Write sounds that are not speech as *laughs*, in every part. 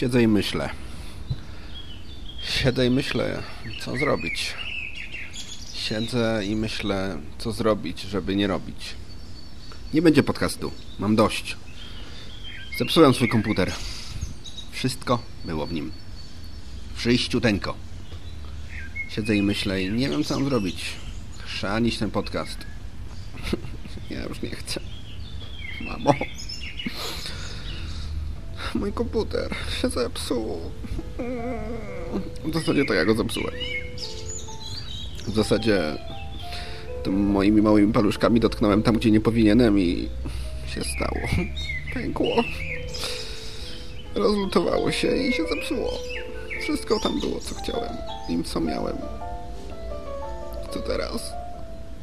Siedzę i myślę. Siedzę i myślę, co zrobić. Siedzę i myślę, co zrobić, żeby nie robić. Nie będzie podcastu. Mam dość. Zepsułem swój komputer. Wszystko było w nim. Przyjściuteńko. Siedzę i myślę i nie wiem, co mam zrobić. Chrzanić ten podcast. *laughs* ja już nie chcę. Mamo. Mój komputer się zepsuł. W zasadzie to ja go zepsułem. W zasadzie moimi małymi paluszkami dotknąłem tam, gdzie nie powinienem i się stało. Pękło. Rozlutowało się i się zepsuło. Wszystko tam było, co chciałem i co miałem. Co teraz?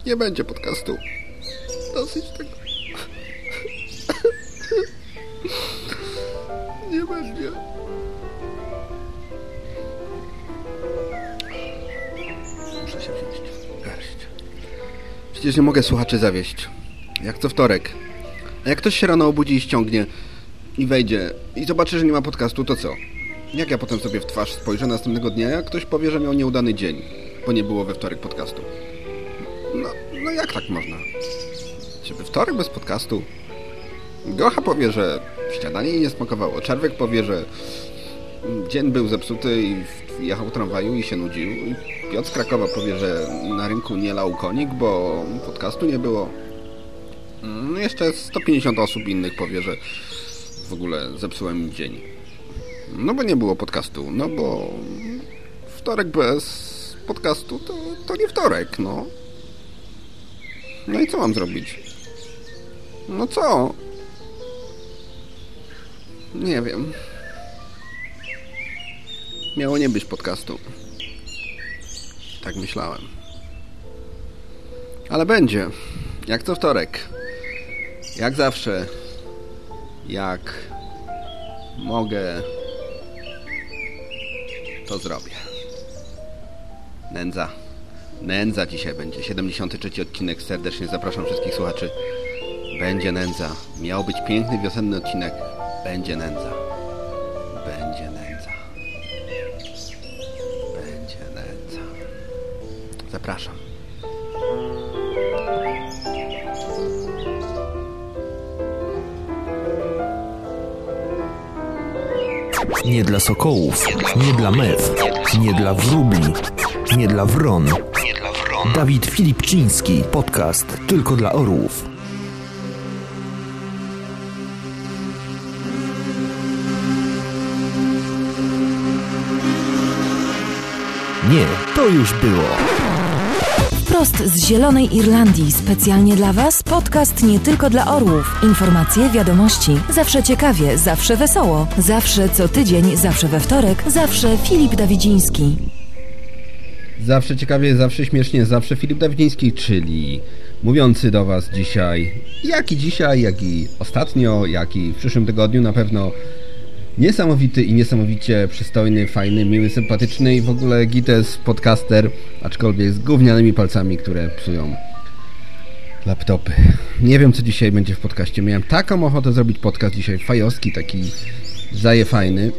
Nie będzie podcastu. Dosyć tego. Przecież nie mogę słuchaczy zawieść. Jak co wtorek. A jak ktoś się rano obudzi i ściągnie i wejdzie i zobaczy, że nie ma podcastu, to co? Jak ja potem sobie w twarz spojrzę następnego dnia, jak ktoś powie, że miał nieudany dzień, bo nie było we wtorek podcastu? No, no jak tak można? Czy we wtorek bez podcastu? Gocha powie, że śniadanie jej nie smakowało. Czerwek powie, że dzień był zepsuty i jechał tramwaju i się nudził. Piotr Krakowa powie, że na rynku nie lał konik, bo podcastu nie było. No jeszcze 150 osób innych powie, że w ogóle zepsułem im dzień. No bo nie było podcastu. No bo wtorek bez podcastu to, to nie wtorek, no. No i co mam zrobić? No co? Nie wiem. Miało nie być podcastu. Tak myślałem. Ale będzie. Jak co wtorek. Jak zawsze. Jak mogę, to zrobię. Nędza. Nędza dzisiaj będzie. 73 odcinek. Serdecznie zapraszam wszystkich słuchaczy. Będzie nędza. Miał być piękny wiosenny odcinek. Będzie nędza. Zapraszam. Nie dla sokołów, nie dla mew, nie dla wróbli, nie dla wron. Dawid Filipczyński, podcast tylko dla orłów. Nie, to już było. Prost z Zielonej Irlandii, specjalnie dla Was podcast nie tylko dla orłów. Informacje, wiadomości, zawsze ciekawie, zawsze wesoło, zawsze co tydzień, zawsze we wtorek, zawsze Filip Dawidziński. Zawsze ciekawie, zawsze śmiesznie, zawsze Filip Dawidziński, czyli mówiący do Was dzisiaj, jak i dzisiaj, jak i ostatnio, jak i w przyszłym tygodniu na pewno niesamowity i niesamowicie przystojny, fajny, miły, sympatyczny i w ogóle gites podcaster, aczkolwiek z gównianymi palcami, które psują laptopy. Nie wiem, co dzisiaj będzie w podcaście. Miałem taką ochotę zrobić podcast dzisiaj fajowski, taki zaje fajny.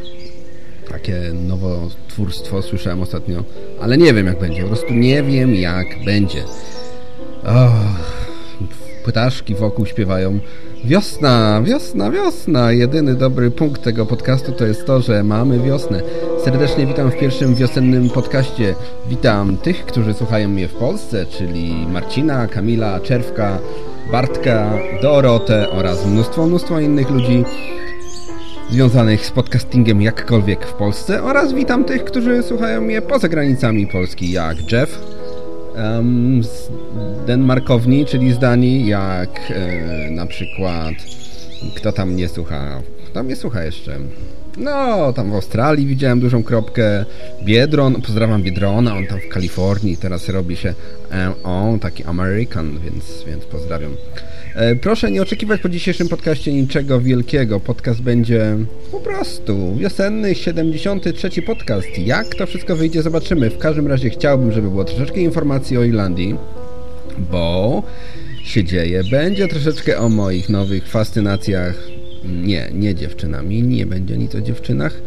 Takie nowotwórstwo słyszałem ostatnio, ale nie wiem jak będzie. Po prostu nie wiem jak będzie. Oh, ptaszki wokół śpiewają. Wiosna, wiosna, wiosna. Jedyny dobry punkt tego podcastu to jest to, że mamy wiosnę. Serdecznie witam w pierwszym wiosennym podcaście. Witam tych, którzy słuchają mnie w Polsce, czyli Marcina, Kamila, Czerwka, Bartka, Dorotę oraz mnóstwo, mnóstwo innych ludzi związanych z podcastingiem jakkolwiek w Polsce oraz witam tych, którzy słuchają mnie poza granicami Polski, jak Jeff um, Denmarkowni, czyli z Danii, jak e, na przykład kto tam nie słucha? Kto mnie słucha jeszcze? No, tam w Australii widziałem dużą kropkę. Biedron, pozdrawiam Biedrona, on tam w Kalifornii teraz robi się on, taki American, więc, więc pozdrawiam. E, proszę nie oczekiwać po dzisiejszym podcaście niczego wielkiego. Podcast będzie po prostu wiosenny, 73 podcast. Jak to wszystko wyjdzie, zobaczymy. W każdym razie chciałbym, żeby było troszeczkę informacji o Irlandii, bo się dzieje. Będzie troszeczkę o moich nowych fascynacjach Nie, nie dziewczynami. Nie będzie nic o dziewczynach.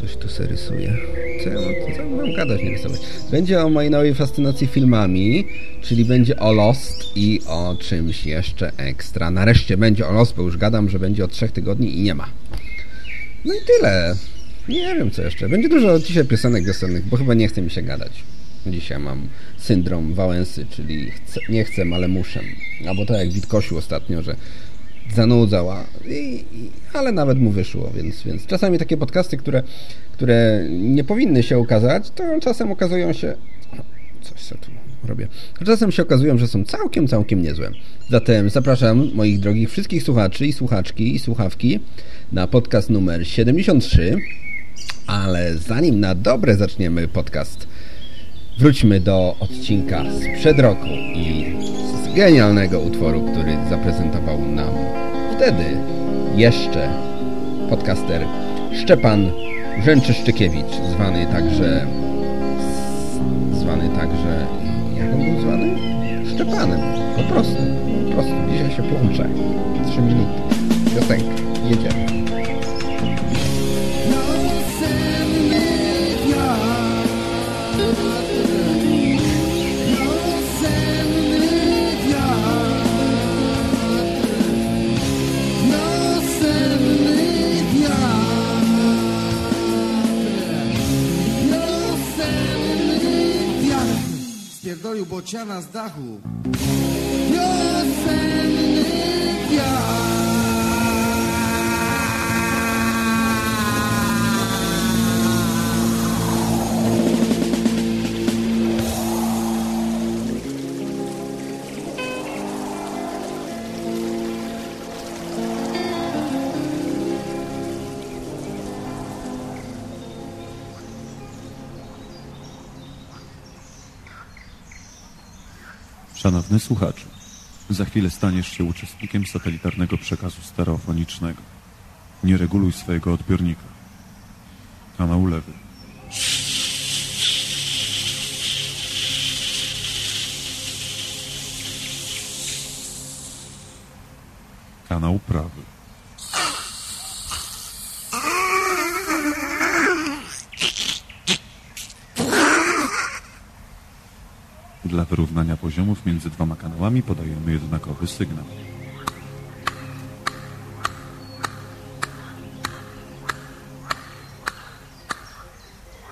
Coś tu se rysuje. Co ja mam, co mam gadać, nie rysować? Będzie o mojej nowej fascynacji filmami, czyli będzie o Lost i o czymś jeszcze ekstra. Nareszcie będzie o Lost, bo już gadam, że będzie od trzech tygodni i nie ma. No i tyle. Nie wiem co jeszcze. Będzie dużo dzisiaj piosenek wiosennych, bo chyba nie chce mi się gadać. Dzisiaj mam syndrom Wałęsy, czyli chcę, nie chcę, ale muszę. Albo tak jak Witkosiu ostatnio, że zanudzała, I, i, ale nawet mu wyszło, więc, więc czasami takie podcasty, które, które nie powinny się ukazać, to czasem okazują się... Coś co tu robię. Czasem się okazują, że są całkiem, całkiem niezłe. Zatem zapraszam moich drogich wszystkich słuchaczy i słuchaczki i słuchawki na podcast numer 73, ale zanim na dobre zaczniemy podcast, wróćmy do odcinka sprzed roku i z genialnego utworu, który zaprezentował nam wtedy jeszcze podcaster Szczepan Rzęczyszczykiewicz, zwany także zwany także jak on był zwany? Szczepanem, po prostu, po prostu, dzisiaj się połączę, trzy minuty, piosenka, jedziemy. nas da rua. Szanowny słuchaczu, za chwilę staniesz się uczestnikiem satelitarnego przekazu stereofonicznego. Nie reguluj swojego odbiornika. Kanał lewy. Kanał prawy. Dla wyrównania poziomów między dwoma kanałami podajemy jednakowy sygnał.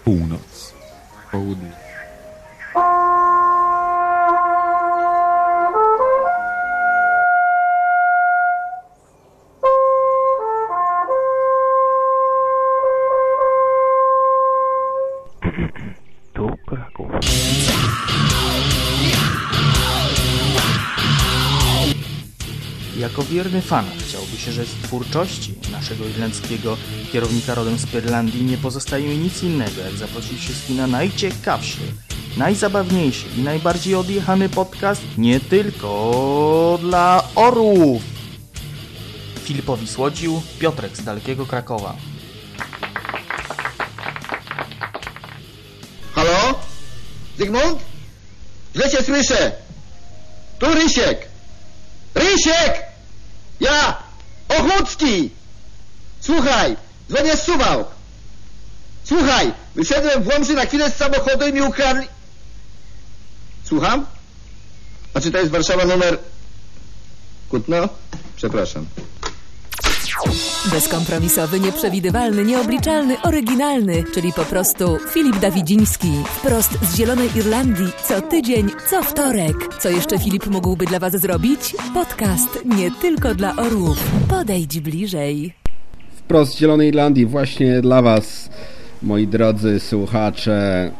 Północ. Południe. Fan chciałby się rzec twórczości naszego irlandzkiego kierownika rodem z Pyrlandii nie pozostaje mi nic innego, jak zaprosić wszystkich na najciekawszy, najzabawniejszy i najbardziej odjechany podcast nie tylko dla orłów. Filipowi Słodził, Piotrek z dalekiego Krakowa. Halo? Zygmunt? Źle cię słyszę. Tu Rysiek. Rysiek! Wyszedłem w Łomży na chwilę z samochodu i mi ukradli... Słucham? A czy to jest Warszawa numer... Kutno? Przepraszam. Bezkompromisowy, nieprzewidywalny, nieobliczalny, oryginalny, czyli po prostu Filip Dawidziński. Wprost z Zielonej Irlandii, co tydzień, co wtorek. Co jeszcze Filip mógłby dla Was zrobić? Podcast nie tylko dla orłów. Podejdź bliżej. Wprost z Zielonej Irlandii właśnie dla Was, moi drodzy słuchacze,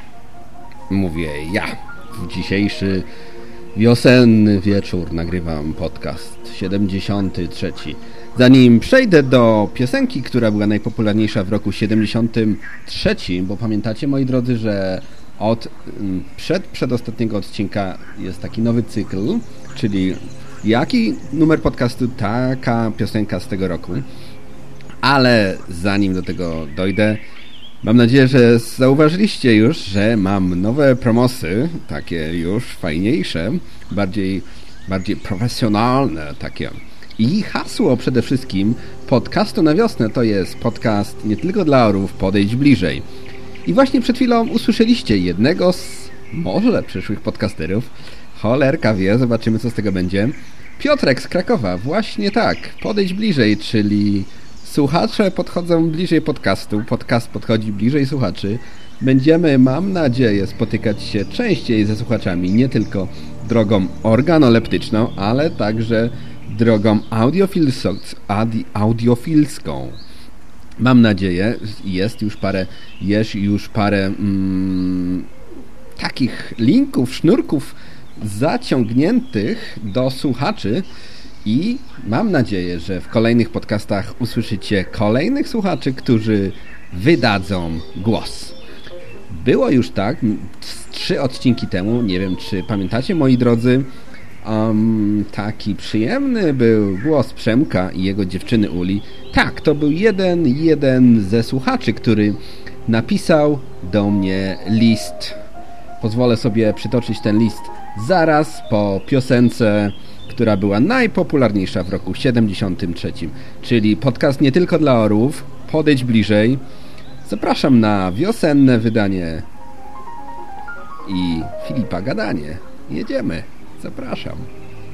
mówię ja. W dzisiejszy wiosenny wieczór nagrywam podcast 73. Zanim przejdę do piosenki, która była najpopularniejsza w roku 73, bo pamiętacie, moi drodzy, że od mm, przed przedostatniego odcinka jest taki nowy cykl, czyli jaki numer podcastu, taka piosenka z tego roku. Ale zanim do tego dojdę, mam nadzieję, że zauważyliście już, że mam nowe promosy, takie już fajniejsze, bardziej, bardziej profesjonalne, takie I hasło przede wszystkim podcastu na wiosnę to jest podcast nie tylko dla orów, podejdź bliżej. I właśnie przed chwilą usłyszeliście jednego z może przyszłych podcasterów. Cholerka wie, zobaczymy co z tego będzie. Piotrek z Krakowa, właśnie tak, podejdź bliżej, czyli słuchacze podchodzą bliżej podcastu, podcast podchodzi bliżej słuchaczy. Będziemy, mam nadzieję, spotykać się częściej ze słuchaczami, nie tylko drogą organoleptyczną, ale także drogą audiofilską. Mam nadzieję, jest już parę, jest już parę mm, takich linków, sznurków zaciągniętych do słuchaczy i mam nadzieję, że w kolejnych podcastach usłyszycie kolejnych słuchaczy, którzy wydadzą głos. Było już tak, trzy odcinki temu, nie wiem czy pamiętacie moi drodzy, um, taki przyjemny był głos Przemka i jego dziewczyny Uli. Tak, to był jeden, jeden ze słuchaczy, który napisał do mnie list. Pozwolę sobie przytoczyć ten list zaraz po piosence, która była najpopularniejsza w roku 73, czyli podcast nie tylko dla orów, podejdź bliżej. Zapraszam na wiosenne wydanie i Filipa Gadanie. Jedziemy. Zapraszam.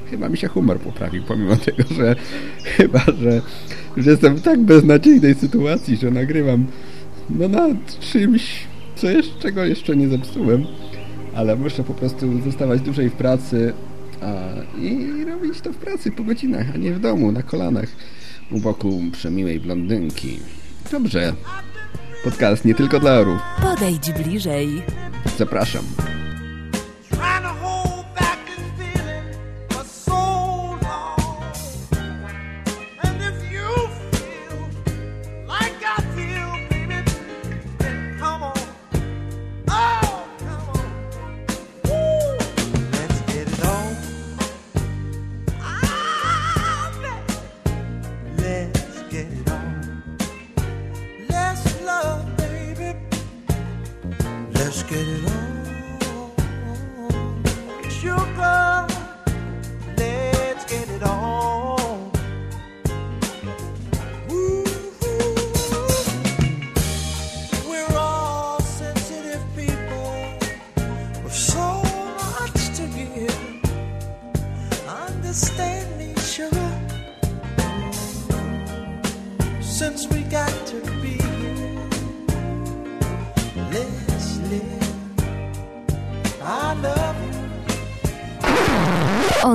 Chyba mi się humor poprawił, pomimo *laughs* tego, że chyba, że już jestem w tak beznadziejnej sytuacji, że nagrywam no nad czymś, co jeszcze, czego jeszcze nie zepsułem, ale muszę po prostu zostawać dłużej w pracy i robić to w pracy po godzinach, a nie w domu, na kolanach u boku przemiłej blondynki. Dobrze. Podcast nie tylko dla orów. Podejdź bliżej. Zapraszam.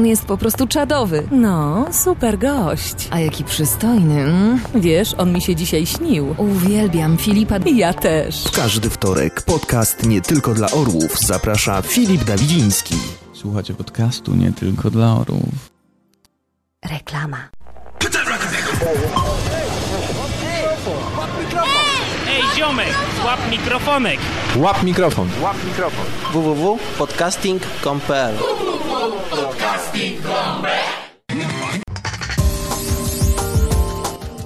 On jest po prostu czadowy. No, super gość. A jaki przystojny. Mm? Wiesz, on mi się dzisiaj śnił. Uwielbiam Filipa. Ja też. Każdy wtorek podcast nie tylko dla orłów zaprasza Filip Dawidziński. Słuchacie podcastu nie tylko dla orłów. Reklama. Ej, ziomek, złap mikrofonek. Łap mikrofon. www.podcasting.pl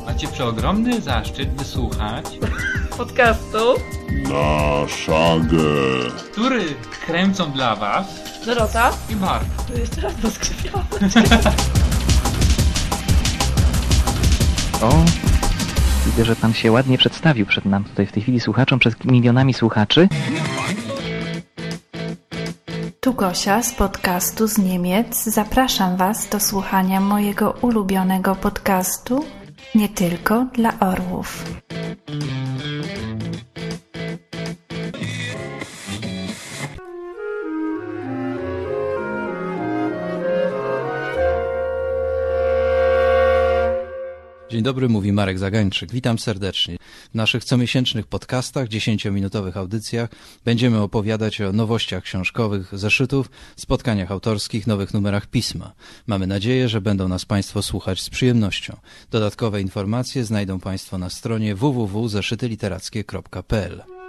Macie przeogromny zaszczyt wysłuchać podcastu Na szagę. który kręcą dla was Dorota. i Mark. To jeszcze raz poskrzypiałam. O, widzę, że pan się ładnie przedstawił przed nam tutaj w tej chwili słuchaczom, przed milionami słuchaczy. Tu Gosia z podcastu z Niemiec. Zapraszam Was do słuchania mojego ulubionego podcastu nie tylko dla orłów. Dzień dobry, mówi Marek Zagańczyk. Witam serdecznie. W naszych comiesięcznych podcastach, 10-minutowych audycjach będziemy opowiadać o nowościach książkowych, zeszytów, spotkaniach autorskich, nowych numerach pisma. Mamy nadzieję, że będą nas Państwo słuchać z przyjemnością. Dodatkowe informacje znajdą Państwo na stronie www.zeszytyliterackie.pl.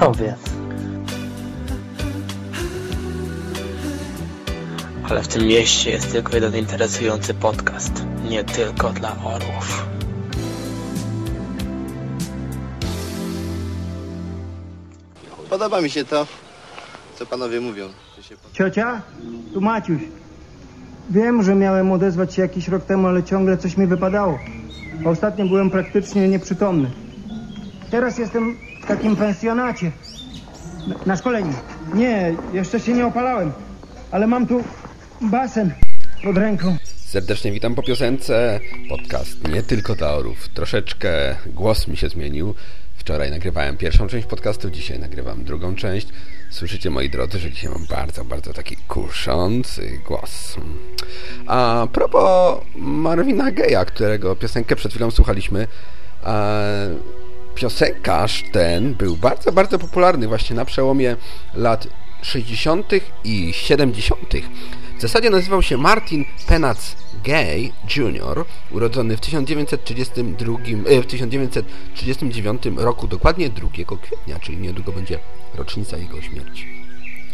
kobiet. Ale w tym mieście jest tylko jeden interesujący podcast. Nie tylko dla orłów. Podoba mi się to, co panowie mówią. że się Ciocia? Tu Maciuś. Wiem, że miałem odezwać się jakiś rok temu, ale ciągle coś mi wypadało. A Ostatnio byłem praktycznie nieprzytomny. Teraz jestem w takim pensjonacie. Na- szkoleniu. Nie, jeszcze się nie opalałem. Ale mam tu basen pod ręką. Serdecznie witam po piosence. Podcast nie tylko dla orów. Troszeczkę głos mi się zmienił. Wczoraj nagrywałem pierwszą część podcastu, dzisiaj nagrywam drugą część. Słyszycie, moi drodzy, że dzisiaj mam bardzo, bardzo taki kuszący głos. A propos Marvina Geja, którego piosenkę przed chwilą słuchaliśmy, piosenkarz ten był bardzo, bardzo popularny właśnie na przełomie lat 60. i 70. W zasadzie nazywał się Martin Penac Gay Jr., urodzony w 1932, e, w 1939 roku, dokładnie 2 kwietnia, czyli niedługo będzie rocznica jego śmierci.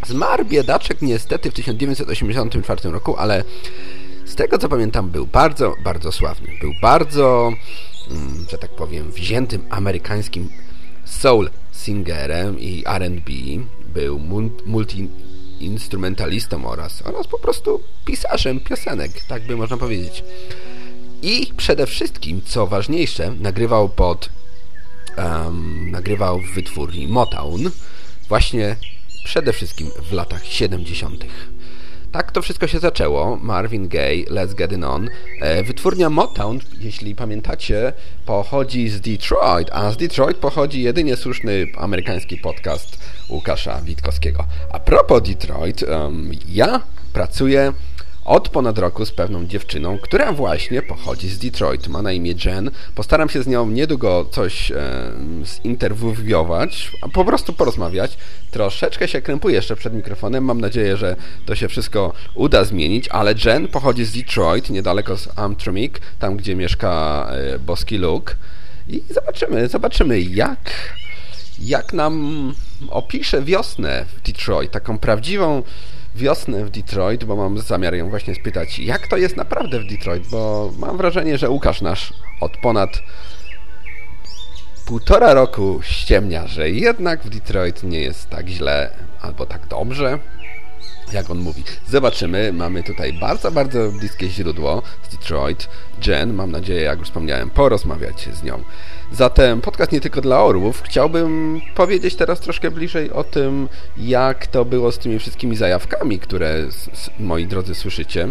Zmarł biedaczek niestety w 1984 roku, ale z tego co pamiętam był bardzo, bardzo sławny. Był bardzo, że tak powiem, wziętym amerykańskim soul singerem i R&B. Był multi instrumentalistą oraz, oraz po prostu pisarzem piosenek, tak by można powiedzieć. I przede wszystkim, co ważniejsze, nagrywał pod um, nagrywał w wytwórni Motown właśnie przede wszystkim w latach 70. Tak to wszystko się zaczęło. Marvin Gaye, Let's Get It On. E, Wytwórnia Motown, jeśli pamiętacie, pochodzi z Detroit, a z Detroit pochodzi jedynie słuszny amerykański podcast Łukasza Witkowskiego. A propos Detroit, ja pracuję od ponad roku z pewną dziewczyną, która właśnie pochodzi z Detroit. Ma na imię Jen. Postaram się z nią niedługo coś e, zinterwiować, a po prostu porozmawiać. Troszeczkę się krępuję jeszcze przed mikrofonem. Mam nadzieję, że to się wszystko uda zmienić, ale Jen pochodzi z Detroit, niedaleko z Amtramck, tam gdzie mieszka e, boski Luke. I zobaczymy, zobaczymy jak, jak nam opisze wiosnę w Detroit, taką prawdziwą wiosnę w Detroit, bo mam zamiar ją właśnie spytać, jak to jest naprawdę w Detroit, bo mam wrażenie, że Łukasz nasz od ponad półtora roku ściemnia, że jednak w Detroit nie jest tak źle albo tak dobrze, jak on mówi. Zobaczymy. Mamy tutaj bardzo, bardzo bliskie źródło z Detroit. Jen, mam nadzieję, jak już wspomniałem, porozmawiać z nią. Zatem podcast nie tylko dla orłów. Chciałbym powiedzieć teraz troszkę bliżej o tym, jak to było z tymi wszystkimi zajawkami, które, moi drodzy, słyszycie.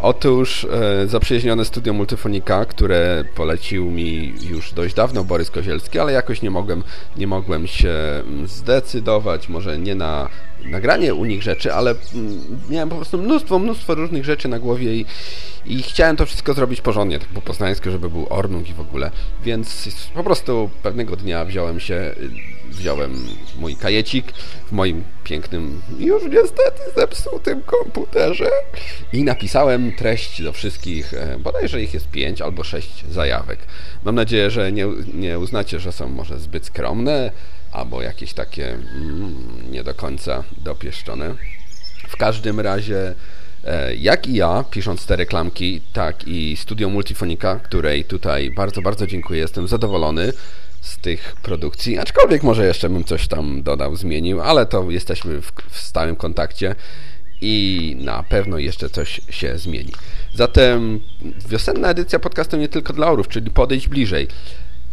Otóż e, zaprzyjaźnione studio Multifonika, które polecił mi już dość dawno Borys Kozielski, ale jakoś nie mogłem, nie mogłem się zdecydować, może nie na nagranie u nich rzeczy, ale mm, miałem po prostu mnóstwo, mnóstwo różnych rzeczy na głowie i, i chciałem to wszystko zrobić porządnie, tak po poznańsku, żeby był ornung i w ogóle. Więc po prostu pewnego dnia wziąłem się, wziąłem mój kajecik w moim pięknym, już niestety zepsutym komputerze i napisałem treść do wszystkich, e, bodajże ich jest pięć albo sześć zajawek. Mam nadzieję, że nie, nie uznacie, że są może zbyt skromne, albo jakieś takie mm, nie do końca dopieszczone. W każdym razie, e, jak i ja, pisząc te reklamki, tak i Studio Multifonika, której tutaj bardzo, bardzo dziękuję, jestem zadowolony z tych produkcji, aczkolwiek może jeszcze bym coś tam dodał, zmienił, ale to jesteśmy w, w stałym kontakcie i na pewno jeszcze coś się zmieni. Zatem wiosenna edycja podcastu nie tylko dla orów, czyli podejść bliżej.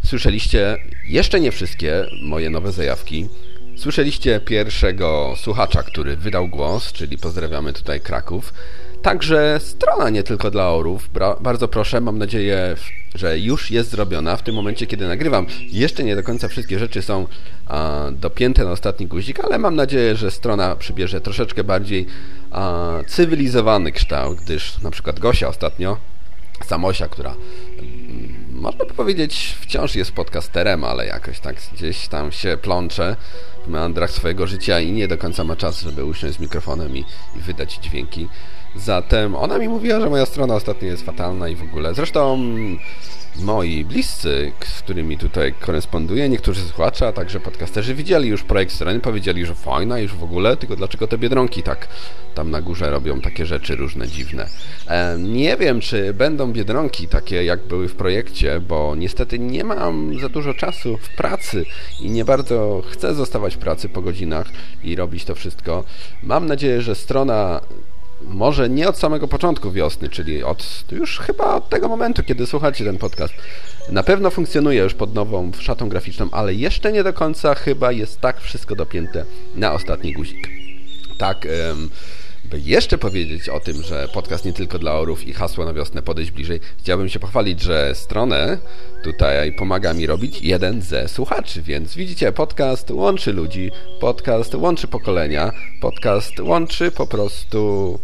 Słyszeliście jeszcze nie wszystkie moje nowe zajawki. Słyszeliście pierwszego słuchacza, który wydał głos, czyli pozdrawiamy tutaj Kraków. Także strona nie tylko dla orów. bardzo proszę, mam nadzieję, że już jest zrobiona w tym momencie, kiedy nagrywam. Jeszcze nie do końca wszystkie rzeczy są a, dopięte na ostatni guzik, ale mam nadzieję, że strona przybierze troszeczkę bardziej a, cywilizowany kształt, gdyż na przykład Gosia ostatnio, Samosia, która można by powiedzieć, wciąż jest podcasterem, ale jakoś tak gdzieś tam się plącze w meandrach swojego życia i nie do końca ma czas, żeby usiąść z mikrofonem i, i wydać dźwięki. Zatem ona mi mówiła, że moja strona ostatnio jest fatalna i w ogóle. Zresztą moi bliscy, z którymi tutaj koresponduję, niektórzy słuchacze, a także podcasterzy widzieli już projekt strony, powiedzieli, że fajna już w ogóle, tylko dlaczego te Biedronki tak tam na górze robią takie rzeczy różne, dziwne. E, nie wiem, czy będą Biedronki takie, jak były w projekcie, bo niestety nie mam za dużo czasu w pracy i nie bardzo chcę zostawać w pracy po godzinach i robić to wszystko. Mam nadzieję, że strona może nie od samego początku wiosny, czyli od już chyba od tego momentu, kiedy słuchacie ten podcast. Na pewno funkcjonuje już pod nową szatą graficzną, ale jeszcze nie do końca chyba jest tak wszystko dopięte na ostatni guzik. Tak, by jeszcze powiedzieć o tym, że podcast nie tylko dla orów i hasło na wiosnę podejść bliżej, chciałbym się pochwalić, że stronę tutaj pomaga mi robić jeden ze słuchaczy, więc widzicie, podcast łączy ludzi, podcast łączy pokolenia, podcast łączy po prostu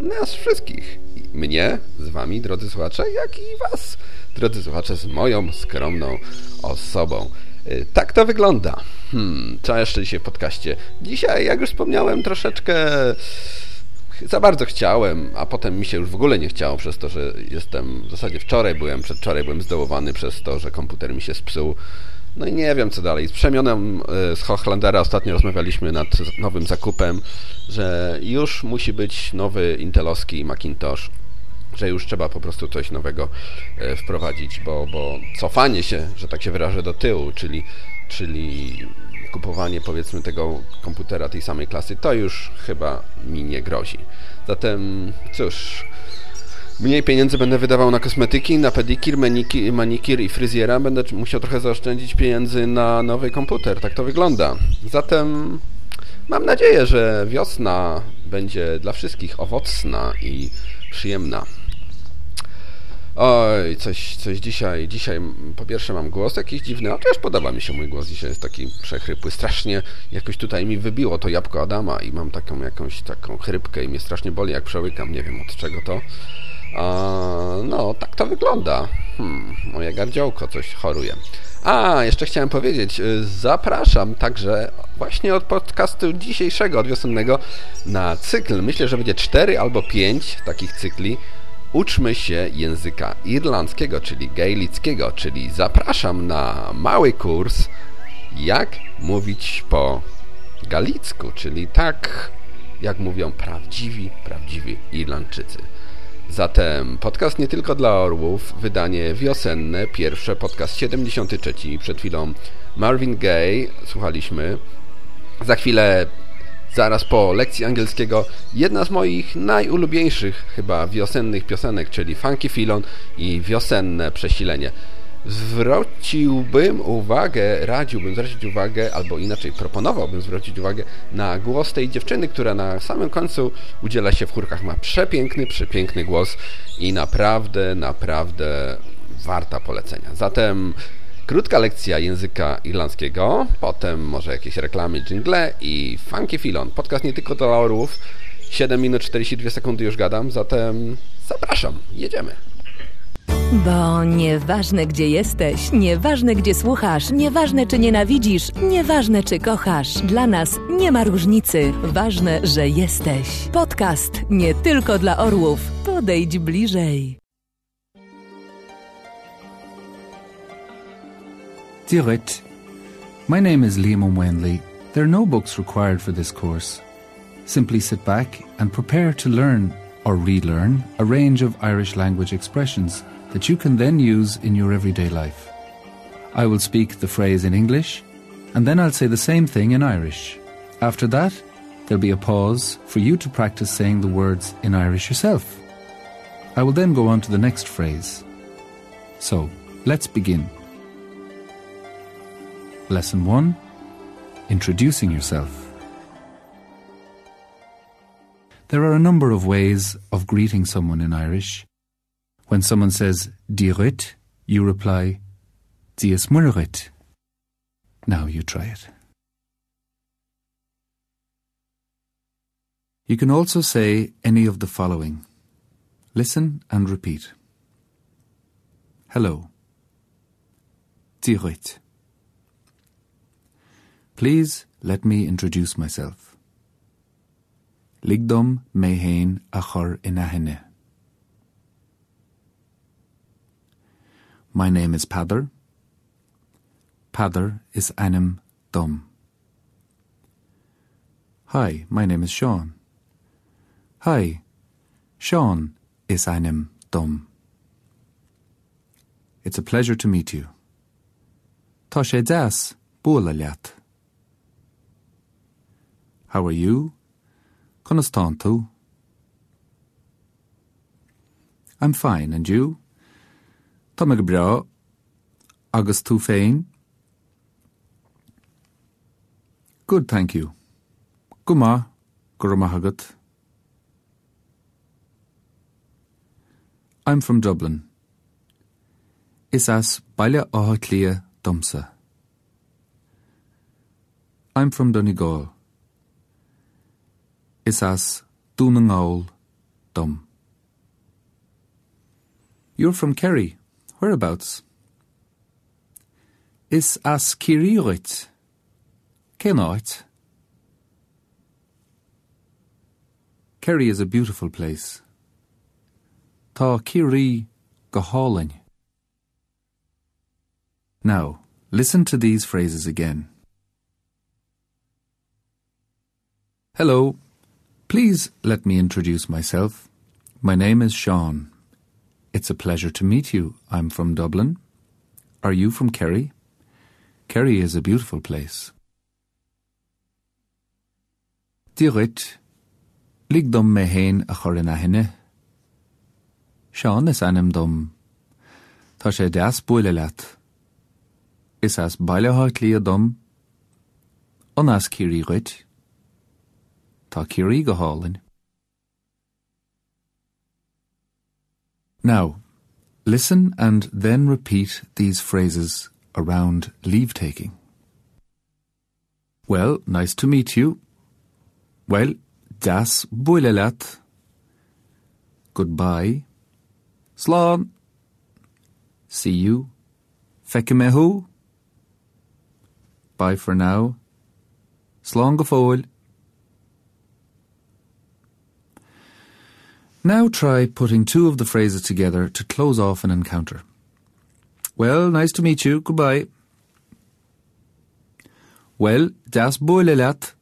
nas wszystkich. Mnie z wami, drodzy słuchacze, jak i was, drodzy słuchacze, z moją skromną osobą. Y, tak to wygląda. Hmm, co jeszcze dzisiaj w podcaście? Dzisiaj, jak już wspomniałem, troszeczkę za bardzo chciałem, a potem mi się już w ogóle nie chciało przez to, że jestem, w zasadzie wczoraj byłem, przedwczoraj byłem zdołowany przez to, że komputer mi się spsuł. No i nie wiem co dalej. Z Przemionem y, z Hochlandera ostatnio rozmawialiśmy nad nowym zakupem, że już musi być nowy intelowski Macintosh że już trzeba po prostu coś nowego y, wprowadzić, bo, bo cofanie się, że tak się wyrażę, do tyłu, czyli, czyli kupowanie powiedzmy tego komputera tej samej klasy, to już chyba mi nie grozi. Zatem cóż, mniej pieniędzy będę wydawał na kosmetyki, na pedikir, manikir, manikir i fryzjera, będę musiał trochę zaoszczędzić pieniędzy na nowy komputer. Tak to wygląda. Zatem mam nadzieję, że wiosna będzie dla wszystkich owocna i przyjemna. Oj, coś, coś dzisiaj, dzisiaj po pierwsze mam głos jakiś dziwny, też podoba mi się mój głos, dzisiaj jest taki przechrypły, strasznie jakoś tutaj mi wybiło to jabłko Adama i mam taką jakąś taką chrypkę i mnie strasznie boli jak przełykam, nie wiem od czego to. No, tak to wygląda. Hmm, moje gardziołko coś choruje. A, jeszcze chciałem powiedzieć, y, zapraszam także właśnie od podcastu dzisiejszego, od wiosennego, na cykl. Myślę, że będzie cztery albo pięć takich cykli uczmy się języka irlandzkiego, czyli gaelickiego, czyli zapraszam na mały kurs jak mówić po galicku, czyli tak jak mówią prawdziwi, prawdziwi Irlandczycy. Zatem podcast nie tylko dla orłów, wydanie wiosenne, pierwsze, podcast 73, przed chwilą Marvin Gaye, słuchaliśmy. Za chwilę zaraz po lekcji angielskiego jedna z moich najulubieńszych chyba wiosennych piosenek, czyli Funky Filon i wiosenne przesilenie. Zwróciłbym uwagę, radziłbym zwrócić uwagę, albo inaczej proponowałbym zwrócić uwagę na głos tej dziewczyny, która na samym końcu udziela się w chórkach. Ma przepiękny, przepiękny głos i naprawdę, naprawdę warta polecenia. Zatem Krótka lekcja języka irlandzkiego, potem może jakieś reklamy, jingle i Funky Filon. Podcast nie tylko dla orłów. 7 minut 42 sekundy już gadam, zatem zapraszam, jedziemy. Bo nieważne gdzie jesteś, nieważne gdzie słuchasz, nieważne czy nienawidzisz, nieważne czy kochasz, dla nas nie ma różnicy. Ważne, że jesteś. Podcast nie tylko dla orłów. Podejdź bliżej. Dirit. My name is Liam Wenley. There are no books required for this course. Simply sit back and prepare to learn or relearn a range of Irish language expressions that you can then use in your everyday life. I will speak the phrase in English and then I'll say the same thing in Irish. After that, there'll be a pause for you to practice saying the words in Irish yourself. I will then go on to the next phrase. So, let's begin. Lesson 1 Introducing yourself. There are a number of ways of greeting someone in Irish. When someone says Dirit, you reply Dies Murit. Now you try it. You can also say any of the following. Listen and repeat. Hello. Dirit. Please let me introduce myself. Ligdom mehéin a chur My name is Padder. Padder is anim dom. Hi, my name is Sean. Hi, Sean is anim dom. It's a pleasure to meet you. Tá sé das bula. How are you? Conas? I'm fine, and you? Tá go bra, agus tú féin? Good, thank you. Guma, guramahagat. I'm from Dublin. Is as áha lia domsa. I'm from Donegal. Is as dúnangáil dom. You're from Kerry. Whereabouts? Is as Kiríoit. Kenáit. Kerry is a beautiful place. Tá Kiri go. Now, listen to these phrases again. Hello. Please let me introduce myself. My name is Sean. It's a pleasure to meet you. I'm from Dublin. Are you from Kerry? Kerry is a beautiful place. Dirit, lig dom me héin a chorin a hinne. Sean is anim dom. Tá sé deas buile. Is as baileáit lí dom. On as cirí rit. Tá. Now, listen and then repeat these phrases around leave taking. Well, nice to meet you. Well, das buile leat. Goodbye. Slán. See you. Fekimehu. Bye for now. Slán go fóil. Now try putting two of the phrases together to close off an encounter. Well, nice to meet you. Goodbye. Well, das buile leat.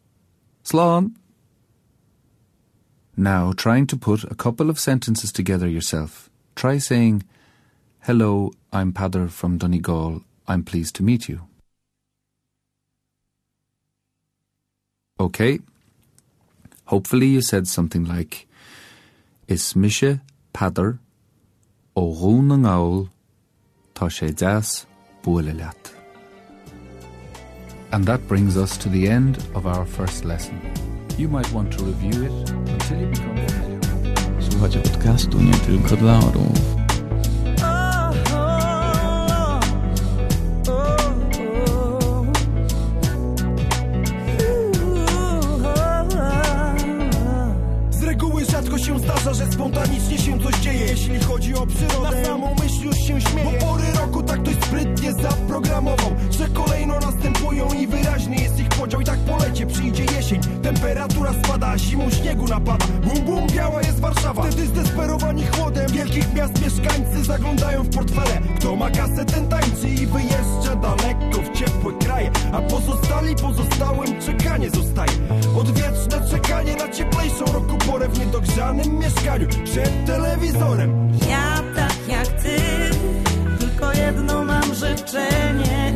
Slán. Now, trying to put a couple of sentences together yourself. Try saying, Hello, I'm Padder from Donegal. I'm pleased to meet you. Okay. Hopefully you said something like, Is mishe Padder ó rún an gáil tá sé deas buile leat. And that brings us to the end of our first lesson. You might want to review it until you become familiar. Słuchacie podcastu nie tylko dla orłów. Zaprogramował Że kolejno następują i wyraźny jest ich podział. I tak po lecie przyjdzie jesień, temperatura spada, a zimą śniegu napada. Bum bum, biała jest Warszawa. Wtedy zdesperowani chłodem wielkich miast mieszkańcy zaglądają w portfele. Kto ma kasę ten tańczy i wyjeżdża daleko w ciepłe kraje. A pozostali pozostałym czekanie zostaje. Odwieczne czekanie na cieplejszą roku porę w niedogrzanym mieszkaniu Przed telewizorem. Ja tak jak ty, tylko jedno mam życzenie.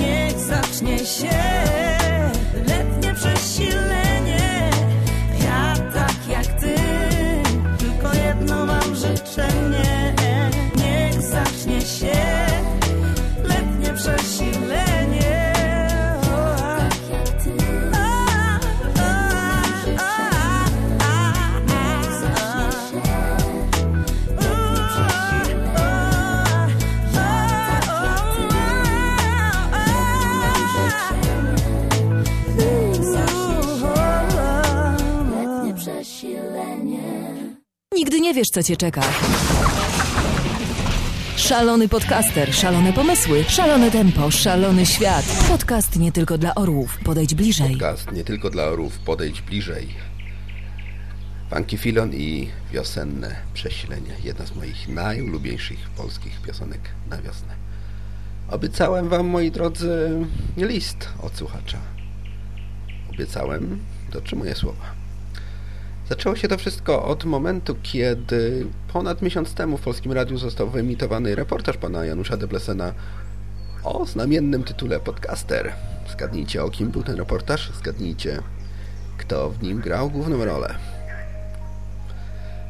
Niech zacznie się Nigdy nie wiesz, co cię czeka. Szalony podcaster, szalone pomysły, szalone tempo, szalony świat. Podcast nie tylko dla orłów. Podejdź bliżej. Podcast nie tylko dla orłów. Podejdź bliżej. Funky Filon i wiosenne przesilenie. Jedna z moich najulubieńszych polskich piosenek na wiosnę. Obiecałem wam, moi drodzy, list od słuchacza. Obiecałem, dotrzymuję słowa. Zaczęło się to wszystko od momentu, kiedy ponad miesiąc temu w Polskim Radiu został wyemitowany reportaż pana Janusza Deblesena o znamiennym tytule Podcaster. Zgadnijcie, o kim był ten reportaż? Zgadnijcie, kto w nim grał główną rolę.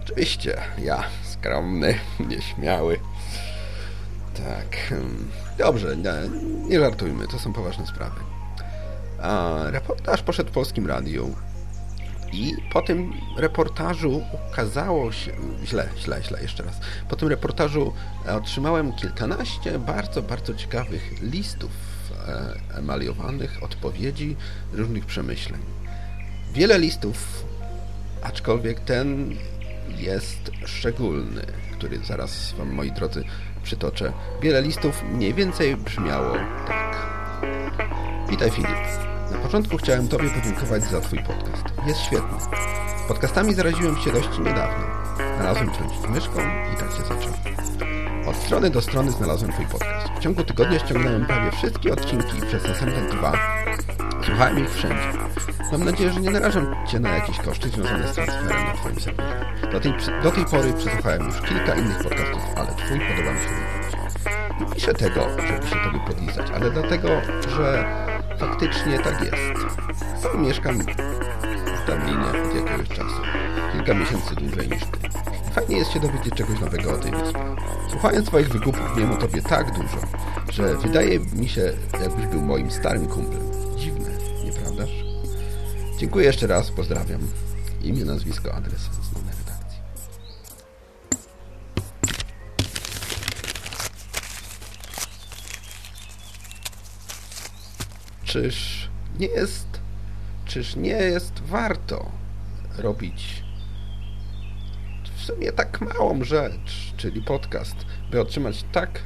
Oczywiście, ja, skromny, *laughs* nieśmiały. Tak, hmm, dobrze, nie, nie żartujmy, to są poważne sprawy. A reportaż poszedł w Polskim Radiu i po tym reportażu ukazało się... Źle, źle, źle, jeszcze raz. Po tym reportażu otrzymałem kilkanaście bardzo, bardzo ciekawych listów e, emaliowanych, odpowiedzi, różnych przemyśleń. Wiele listów, aczkolwiek ten jest szczególny, który zaraz Wam, moi drodzy, przytoczę. Wiele listów mniej więcej brzmiało tak. Witaj Filip. Początku chciałem Tobie podziękować za Twój podcast. Jest świetny. Podcastami zaraziłem się dość niedawno. Znalazłem trącić myszką i tak się zaczęło. Od strony do strony znalazłem Twój podcast. W ciągu tygodnia ściągnąłem prawie wszystkie odcinki przez następne dwa słuchałem ich wszędzie. Mam nadzieję, że nie narażam Cię na jakieś koszty związane z transferem na Twoim serwerze. Do tej, do tej pory przesłuchałem już kilka innych podcastów, ale Twój podoba mi się. Nie piszę tego, żeby się Tobie podlizać, ale dlatego, że faktycznie tak jest. Mieszkam w Dublinie od jakiegoś czasu. Kilka miesięcy dłużej niż Ty. Fajnie jest się dowiedzieć czegoś nowego o tej wyspie. Słuchając Twoich wygłupów wiem o Tobie tak dużo, że wydaje mi się, jakbyś był moim starym kumplem. Dziwne, nieprawdaż? Dziękuję jeszcze raz, pozdrawiam. Imię, nazwisko, adres Czyż nie jest, czyż nie jest warto robić w sumie tak małą rzecz, czyli podcast, by otrzymać tak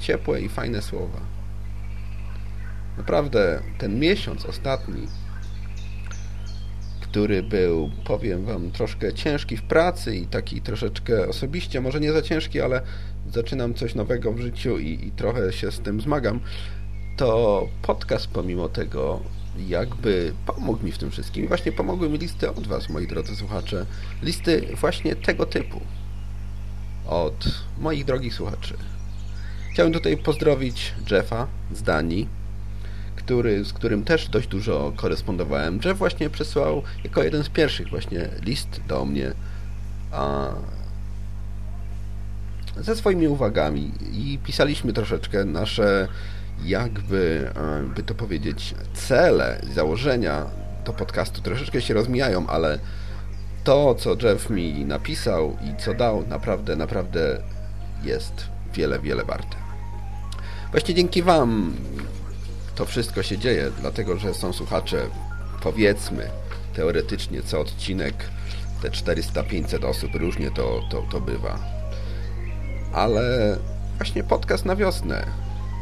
ciepłe i fajne słowa. Naprawdę ten miesiąc ostatni, który był, powiem Wam, troszkę ciężki w pracy i taki troszeczkę osobiście, może nie za ciężki, ale zaczynam coś nowego w życiu i, i trochę się z tym zmagam, to podcast pomimo tego jakby pomógł mi w tym wszystkim. Właśnie pomogły mi listy od Was, moi drodzy słuchacze. Listy właśnie tego typu. Od moich drogich słuchaczy. Chciałem tutaj pozdrowić Jeffa z Danii, który, z którym też dość dużo korespondowałem. Jeff właśnie przysłał jako jeden z pierwszych właśnie list do mnie a, ze swoimi uwagami i pisaliśmy troszeczkę nasze jakby, by to powiedzieć, cele, założenia do podcastu troszeczkę się rozmijają, ale to, co Jeff mi napisał i co dał, naprawdę, naprawdę jest wiele, wiele warte. Właśnie dzięki Wam to wszystko się dzieje, dlatego że są słuchacze, powiedzmy, teoretycznie co odcinek, te 400-500 osób, różnie to, to, to bywa. Ale właśnie podcast na wiosnę,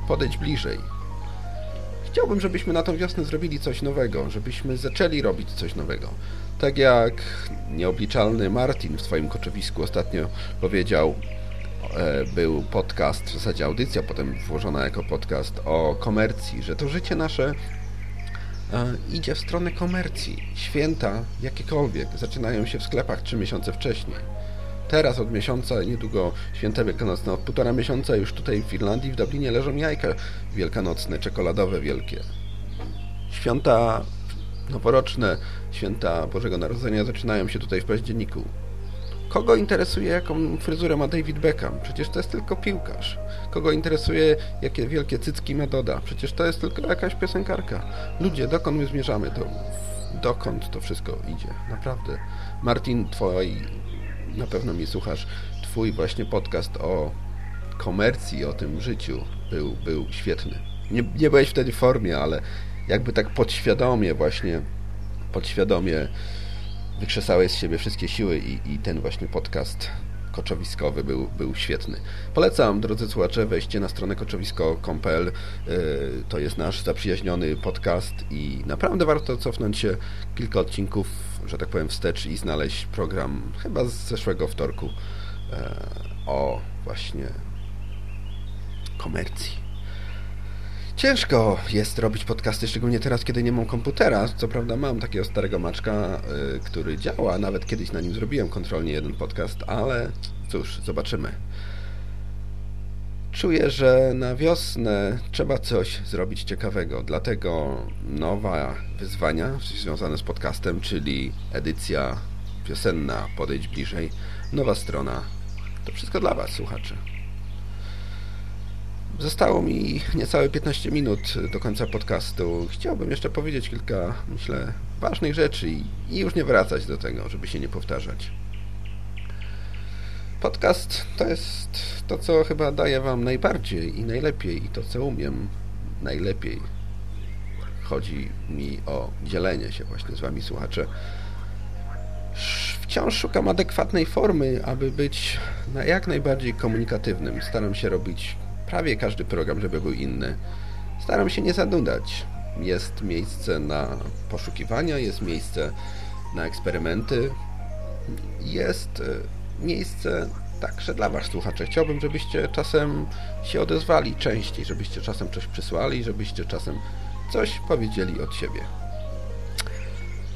podejść bliżej. Chciałbym, żebyśmy na tą wiosnę zrobili coś nowego, żebyśmy zaczęli robić coś nowego. Tak jak nieobliczalny Martin w swoim koczowisku ostatnio powiedział, e, był podcast, w zasadzie audycja potem włożona jako podcast o komercji, że to życie nasze e, idzie w stronę komercji. Święta, jakiekolwiek, zaczynają się w sklepach trzy miesiące wcześniej. Teraz od miesiąca, niedługo święta wielkanocne, od półtora miesiąca już tutaj w Irlandii, w Dublinie leżą jajka wielkanocne, czekoladowe wielkie. Święta noworoczne, święta Bożego Narodzenia zaczynają się tutaj w październiku. Kogo interesuje, jaką fryzurę ma David Beckham? Przecież to jest tylko piłkarz. Kogo interesuje, jakie wielkie cycki ma Doda? Przecież to jest tylko jakaś piosenkarka. Ludzie, dokąd my zmierzamy? To, dokąd to wszystko idzie? Naprawdę. Martin, twoi na pewno mi słuchasz, twój właśnie podcast o komercji, o tym życiu był, był świetny. Nie, nie byłeś wtedy w formie, ale jakby tak podświadomie właśnie, podświadomie wykrzesałeś z siebie wszystkie siły i, i ten właśnie podcast koczowiskowy był, był świetny. Polecam, drodzy słuchacze, wejście na stronę koczowisko.pl. To jest nasz zaprzyjaźniony podcast i naprawdę warto cofnąć się kilka odcinków że tak powiem, wstecz i znaleźć program chyba z zeszłego wtorku e, o właśnie komercji. Ciężko jest robić podcasty, szczególnie teraz, kiedy nie mam komputera. Co prawda mam takiego starego maczka, y, który działa. Nawet kiedyś na nim zrobiłem kontrolnie jeden podcast, ale cóż, zobaczymy. Czuję, że na wiosnę trzeba coś zrobić ciekawego, dlatego nowe wyzwania związane z podcastem, czyli edycja wiosenna Podejdź Bliżej, nowa strona. To wszystko dla Was, słuchacze. Zostało mi niecałe 15 minut do końca podcastu. Chciałbym jeszcze powiedzieć kilka, myślę, ważnych rzeczy i już nie wracać do tego, żeby się nie powtarzać. Podcast to jest to, co chyba daje Wam najbardziej i najlepiej i to, co umiem najlepiej. Chodzi mi o dzielenie się właśnie z Wami, słuchacze. Wciąż szukam adekwatnej formy, aby być jak najbardziej komunikatywnym. Staram się robić prawie każdy program, żeby był inny. Staram się nie zanudać. Jest miejsce na poszukiwania, jest miejsce na eksperymenty, jest e, miejsce także dla Was, słuchacze. Chciałbym, żebyście czasem się odezwali częściej, żebyście czasem coś przysłali, żebyście czasem coś powiedzieli od siebie.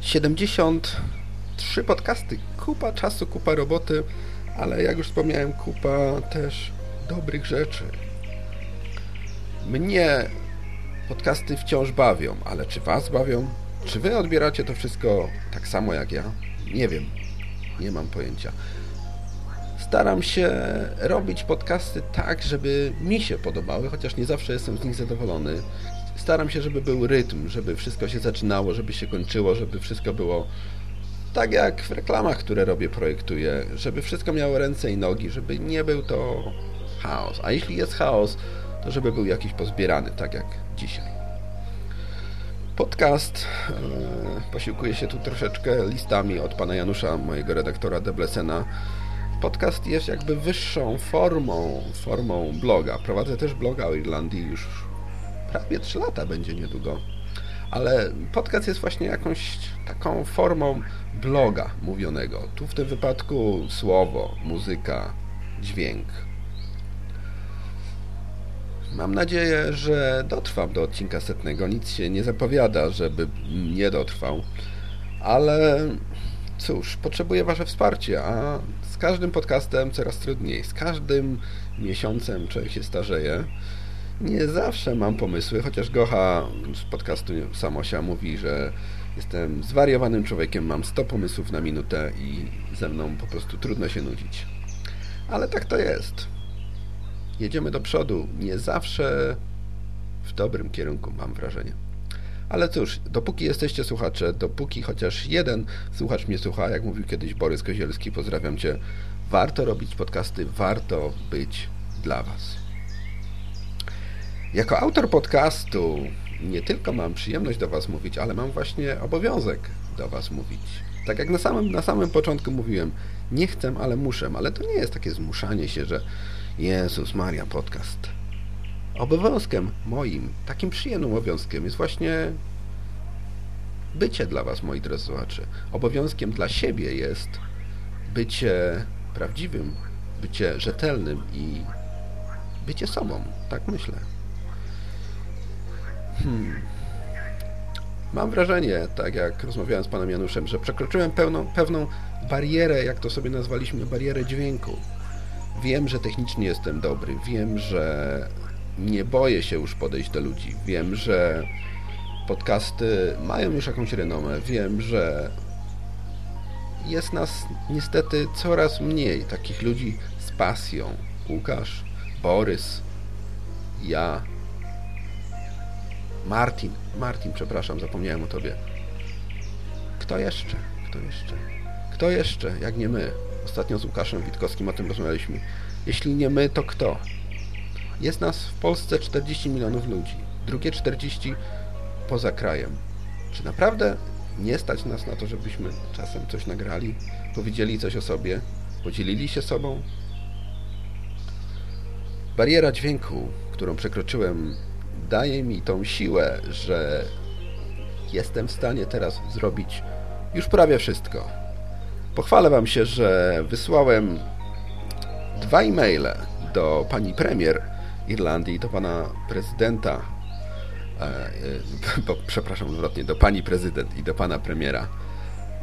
73 podcasty, kupa czasu, kupa roboty, ale jak już wspomniałem, kupa też dobrych rzeczy. Mnie podcasty wciąż bawią, ale czy Was bawią? Czy Wy odbieracie to wszystko tak samo jak ja? Nie wiem. Nie mam pojęcia. Staram się robić podcasty tak, żeby mi się podobały, chociaż nie zawsze jestem z nich zadowolony. Staram się, żeby był rytm, żeby wszystko się zaczynało, żeby się kończyło, żeby wszystko było tak jak w reklamach, które robię, projektuję, żeby wszystko miało ręce i nogi, żeby nie był to chaos. A jeśli jest chaos, to żeby był jakiś pozbierany, tak jak dzisiaj. Podcast e, posiłkuje się tu troszeczkę listami od pana Janusza, mojego redaktora Deblesena. Podcast jest jakby wyższą formą, formą bloga. Prowadzę też bloga o Irlandii już prawie 3 lata będzie niedługo. Ale podcast jest właśnie jakąś taką formą bloga mówionego. Tu w tym wypadku słowo, muzyka, dźwięk, Mam nadzieję, że dotrwam do odcinka setnego. Nic się nie zapowiada, żeby nie dotrwał. Ale cóż, potrzebuję Wasze wsparcie, a z każdym podcastem coraz trudniej. Z każdym miesiącem człowiek się starzeje. Nie zawsze mam pomysły, chociaż Gocha z podcastu Samosia mówi, że jestem zwariowanym człowiekiem, mam 100 pomysłów na minutę i ze mną po prostu trudno się nudzić. Ale tak to jest jedziemy do przodu. Nie zawsze w dobrym kierunku, mam wrażenie. Ale cóż, dopóki jesteście słuchacze, dopóki chociaż jeden słuchacz mnie słucha, jak mówił kiedyś Borys Kozielski, pozdrawiam Cię, warto robić podcasty, warto być dla Was. Jako autor podcastu nie tylko mam przyjemność do Was mówić, ale mam właśnie obowiązek do Was mówić. Tak jak na samym, na samym początku mówiłem, nie chcę, ale muszę, ale to nie jest takie zmuszanie się, że Jezus Maria Podcast. Obowiązkiem moim, takim przyjemnym obowiązkiem jest właśnie bycie dla Was, moi drodzy słuchacze. Obowiązkiem dla siebie jest bycie prawdziwym, bycie rzetelnym i bycie sobą. Tak myślę. Hmm. Mam wrażenie, tak jak rozmawiałem z panem Januszem, że przekroczyłem pełną, pewną barierę, jak to sobie nazwaliśmy, barierę dźwięku Wiem, że technicznie jestem dobry, wiem, że nie boję się już podejść do ludzi, wiem, że podcasty mają już jakąś renomę, wiem, że jest nas niestety coraz mniej takich ludzi z pasją. Łukasz, Borys, ja, Martin, Martin, przepraszam, zapomniałem o tobie. Kto jeszcze? Kto jeszcze? Kto jeszcze, jak nie my? Ostatnio z Łukaszem Witkowskim o tym rozmawialiśmy. Jeśli nie my, to kto? Jest nas w Polsce 40 milionów ludzi. Drugie 40 poza krajem. Czy naprawdę nie stać nas na to, żebyśmy czasem coś nagrali, powiedzieli coś o sobie, podzielili się sobą? Bariera dźwięku, którą przekroczyłem, daje mi tą siłę, że jestem w stanie teraz zrobić już prawie wszystko. Pochwalę Wam się, że wysłałem dwa e-maile do pani premier Irlandii, do pana prezydenta, e, e, *laughs* bo, przepraszam, odwrotnie, do pani prezydent i do pana premiera.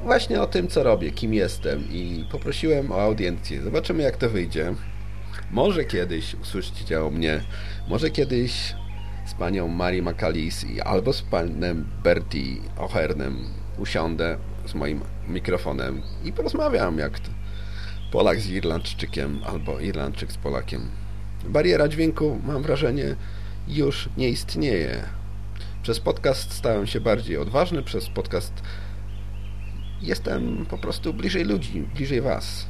Właśnie o tym, co robię, kim jestem i poprosiłem o audiencję. Zobaczymy, jak to wyjdzie. Może kiedyś usłyszycie o mnie, może kiedyś z panią Mari Makalis i albo z panem Bertie O'Hernem usiądę z moim mikrofonem i porozmawiam jak Polak z Irlandczykiem albo Irlandczyk z Polakiem. Bariera dźwięku, mam wrażenie, już nie istnieje. Przez podcast stałem się bardziej odważny, przez podcast jestem po prostu bliżej ludzi, bliżej Was.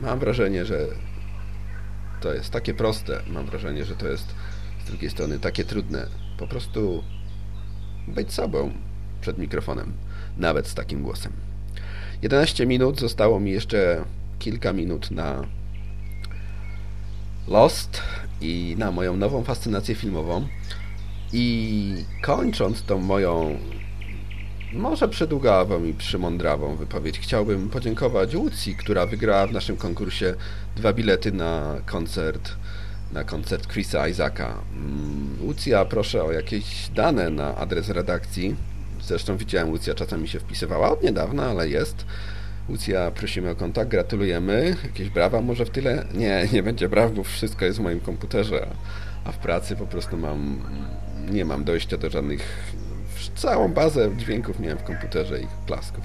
Mam wrażenie, że to jest takie proste. Mam wrażenie, że to jest z drugiej strony takie trudne. Po prostu być sobą przed mikrofonem, nawet z takim głosem. 11 minut, zostało mi jeszcze kilka minut na Lost i na moją nową fascynację filmową. I kończąc tą moją może przydługawą i przymądrawą wypowiedź, chciałbym podziękować Łucji, która wygrała w naszym konkursie dwa bilety na koncert na koncert Chrisa Isaaca. Mm, Łucja, proszę o jakieś dane na adres redakcji. Zresztą widziałem, Łucja czasami się wpisywała od niedawna, ale jest. Łucja, prosimy o kontakt, gratulujemy. Jakieś brawa może w tyle? Nie, nie będzie braw, bo wszystko jest w moim komputerze, a w pracy po prostu mam, nie mam dojścia do żadnych, całą bazę dźwięków miałem w komputerze i plasków.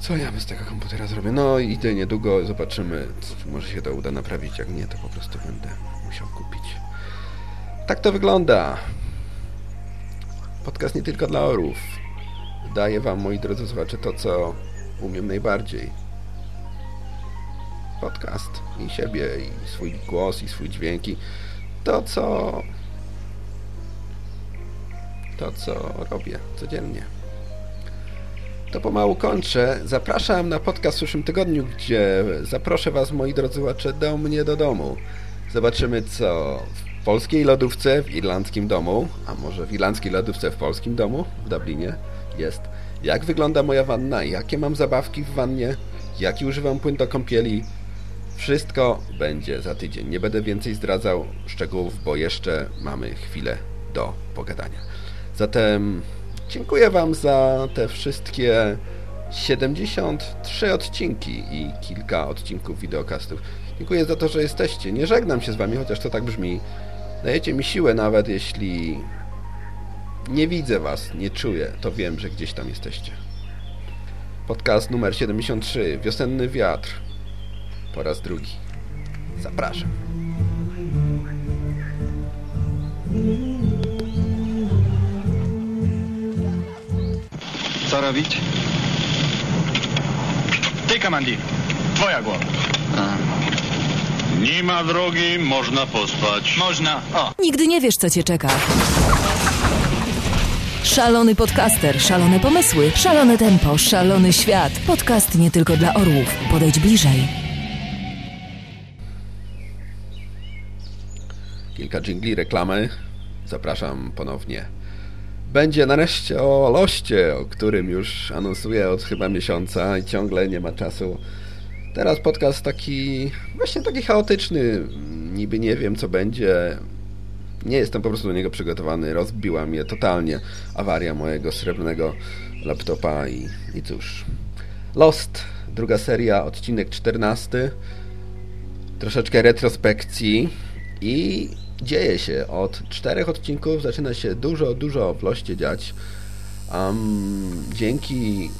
Co ja z tego komputera zrobię? No idę niedługo, zobaczymy, czy może się to uda naprawić, jak nie, to po prostu będę musiał kupić. Tak to wygląda. Podcast nie tylko dla orów. Daję wam, moi drodzy słuchacze, to, co umiem najbardziej. Podcast i siebie, i swój głos, i swój dźwięki. To, co... To, co robię codziennie. To pomału kończę. Zapraszam na podcast w przyszłym tygodniu, gdzie zaproszę Was, moi drodzy słuchacze, do mnie do domu. Zobaczymy, co w polskiej lodówce w irlandzkim domu, a może w irlandzkiej lodówce w polskim domu w Dublinie jest. Jak wygląda moja wanna, jakie mam zabawki w wannie, jaki używam płyn do kąpieli. Wszystko będzie za tydzień. Nie będę więcej zdradzał szczegółów, bo jeszcze mamy chwilę do pogadania. Zatem dziękuję Wam za te wszystkie 73 odcinki i kilka odcinków wideokastów. Dziękuję za to, że jesteście. Nie żegnam się z Wami, chociaż to tak brzmi. Dajecie mi siłę nawet, jeśli nie widzę Was, nie czuję, to wiem, że gdzieś tam jesteście. Podcast numer 73. Wiosenny wiatr. Po raz drugi. Zapraszam. Co robić? Ty, komandир. Twoja głowa. Nie ma drogi, można pospać. Można. O. Nigdy nie wiesz, co cię czeka. Szalony podcaster, szalone pomysły, szalone tempo, szalony świat. Podcast nie tylko dla orłów. Podejdź bliżej. Kilka dżingli, reklamy. Zapraszam ponownie. Będzie nareszcie o loście, o którym już anonsuję od chyba miesiąca i ciągle nie ma czasu. Teraz podcast taki, właśnie taki chaotyczny. Niby nie wiem, co będzie. Nie jestem po prostu do niego przygotowany. Rozbiła mnie totalnie awaria mojego srebrnego laptopa i, i cóż. Lost, druga seria, odcinek 14. Troszeczkę retrospekcji i dzieje się. Od czterech odcinków zaczyna się dużo, dużo w Loście dziać. Um, dzięki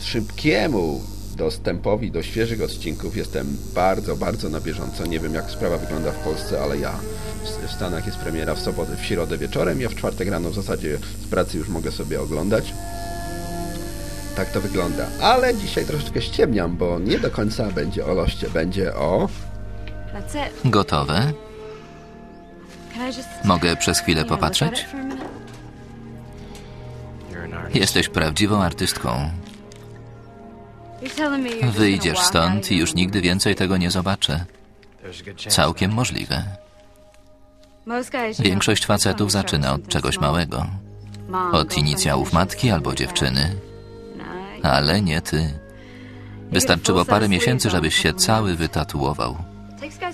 szybkiemu dostępowi do świeżych odcinków jestem bardzo, bardzo na bieżąco. Nie wiem, jak sprawa wygląda w Polsce, ale ja w- Stanach jest premiera w sobotę, w środę wieczorem. Ja w czwartek rano w zasadzie z pracy już mogę sobie oglądać. Tak to wygląda. Ale dzisiaj troszeczkę ściemniam, bo nie do końca będzie o loście. Będzie o... Gotowe? Mogę przez chwilę popatrzeć? Jesteś prawdziwą artystką. Wyjdziesz stąd i już nigdy więcej tego nie zobaczę. Całkiem możliwe. Większość facetów zaczyna od czegoś małego. Od inicjałów matki albo dziewczyny. Ale nie ty. Wystarczyło parę miesięcy, żebyś się cały wytatuował.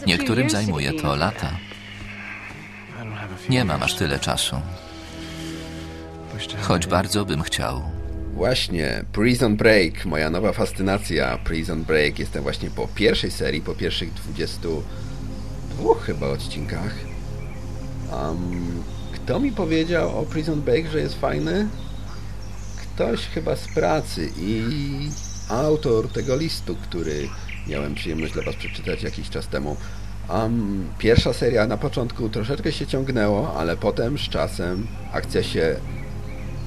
Niektórym zajmuje to lata. Nie mam aż tyle czasu. Choć bardzo bym chciał. Właśnie, Prison Break, moja nowa fascynacja. Prison Break, jestem właśnie po pierwszej serii, po pierwszych 22 chyba odcinkach. Um, kto mi powiedział o Prison Break, że jest fajny? Ktoś chyba z pracy i autor tego listu, który miałem przyjemność dla Was przeczytać jakiś czas temu. Um, pierwsza seria na początku troszeczkę się ciągnęło, ale potem z czasem akcja się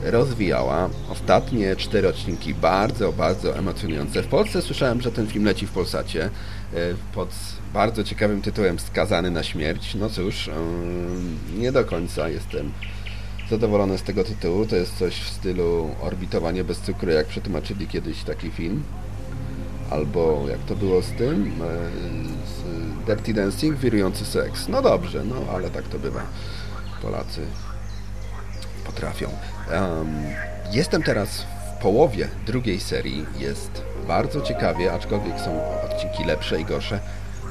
rozwijała. Ostatnie cztery odcinki bardzo, bardzo emocjonujące. W Polsce słyszałem, że ten film leci w Polsacie e, pod bardzo ciekawym tytułem Skazany na śmierć. No cóż, um, nie do końca jestem zadowolony z tego tytułu. To jest coś w stylu Orbitowanie bez cukru, jak przetłumaczyli kiedyś taki film. Albo jak to było z tym? e, Z Dirty Dancing, wirujący seks. No dobrze, no ale tak to bywa. Polacy potrafią. Um, jestem teraz w połowie drugiej serii. Jest bardzo ciekawie, aczkolwiek są odcinki lepsze i gorsze.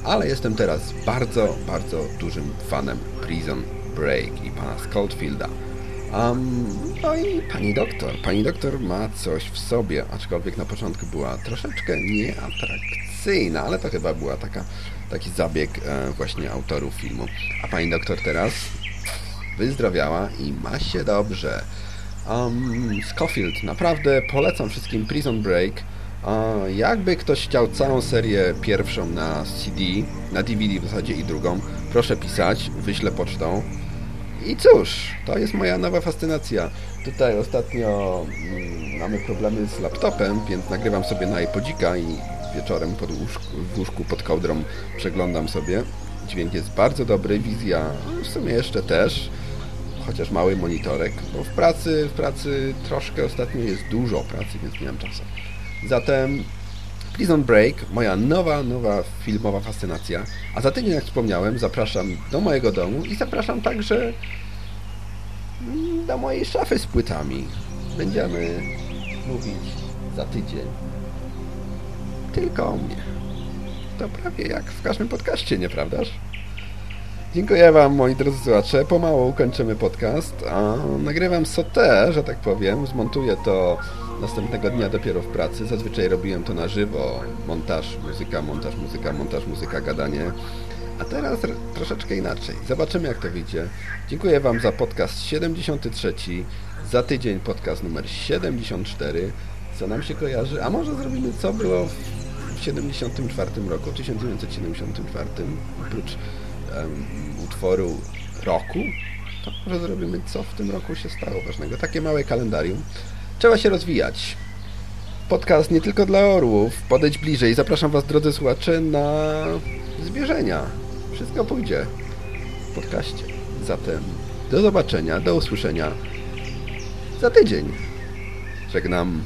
Ale jestem teraz bardzo, bardzo dużym fanem Prison Break i pana Scottfielda. Um, no i pani doktor. Pani doktor ma coś w sobie, aczkolwiek na początku była troszeczkę nieatrakcyjna, ale to chyba była taka, taki zabieg e, właśnie autorów filmu. A pani doktor teraz wyzdrowiała i ma się dobrze. Um, Scofield, naprawdę polecam wszystkim Prison Break. Uh, jakby ktoś chciał całą serię pierwszą na CD, na DVD w zasadzie i drugą, proszę pisać, wyślę pocztą. I cóż, to jest moja nowa fascynacja. Tutaj ostatnio mm, mamy problemy z laptopem, więc nagrywam sobie na iPodzika i wieczorem pod łóżku, w łóżku pod kołdrą przeglądam sobie. Dźwięk jest bardzo dobry, wizja w sumie jeszcze też, chociaż mały monitorek. Bo w pracy, w pracy troszkę ostatnio jest dużo pracy, więc nie mam czasu. Zatem Prison Break, moja nowa, nowa filmowa fascynacja. A za tydzień, jak wspomniałem, zapraszam do mojego domu i zapraszam także do mojej szafy z płytami. Będziemy mówić za tydzień tylko o mnie. To prawie jak w każdym podcaście, nieprawdaż? Dziękuję Wam, moi drodzy słuchacze. Pomału kończymy podcast. A nagrywam sotę, że tak powiem. Zmontuję to następnego dnia dopiero w pracy. Zazwyczaj robiłem to na żywo. Montaż, muzyka, montaż, muzyka, montaż, muzyka, gadanie. A teraz troszeczkę inaczej. Zobaczymy, jak to wyjdzie. Dziękuję Wam za podcast 73. Za tydzień podcast numer 74. Co nam się kojarzy? A może zrobimy, co było w 74 roku, 1974, oprócz em, utworu roku, to może zrobimy, co w tym roku się stało ważnego. Takie małe kalendarium. Trzeba się rozwijać. Podcast nie tylko dla orłów. Podejdź bliżej. Zapraszam Was, drodzy słuchacze, na zwierzenia. Wszystko pójdzie w podcaście. Zatem do zobaczenia, do usłyszenia za tydzień. Żegnam,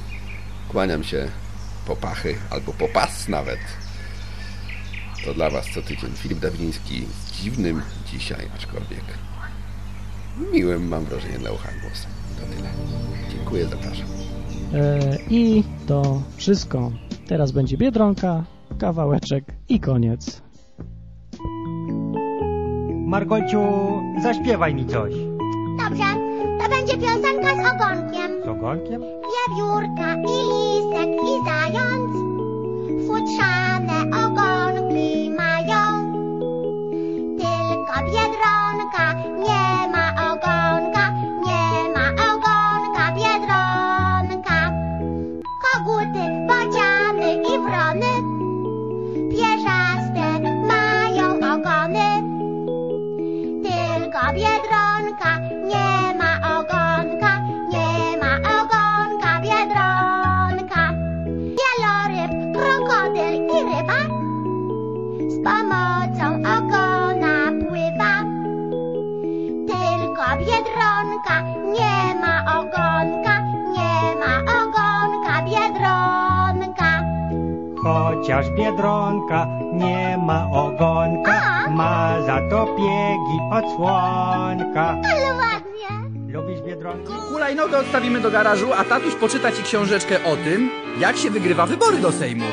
kłaniam się po pachy albo po pas nawet. To dla Was co tydzień Filip Dawidziński z dziwnym dzisiaj, aczkolwiek miłym, mam wrażenie, dla ucha głosem. To tyle. Dziękuję, zapraszam. E, I to wszystko. Teraz będzie Biedronka, kawałeczek i koniec. Margociu, zaśpiewaj mi coś. Dobrze, to będzie piosenka z ogonkiem. Z ogonkiem? Wiewiórka i lisek i zając futrzane Chociaż biedronka nie ma ogonka, ma za to piegi od słonka. Ale ładnie. Lubisz Lubisz Biedronki? Hulajnogę odstawimy do garażu, a tatuś poczyta ci książeczkę o tym, jak się wygrywa wybory do Sejmu.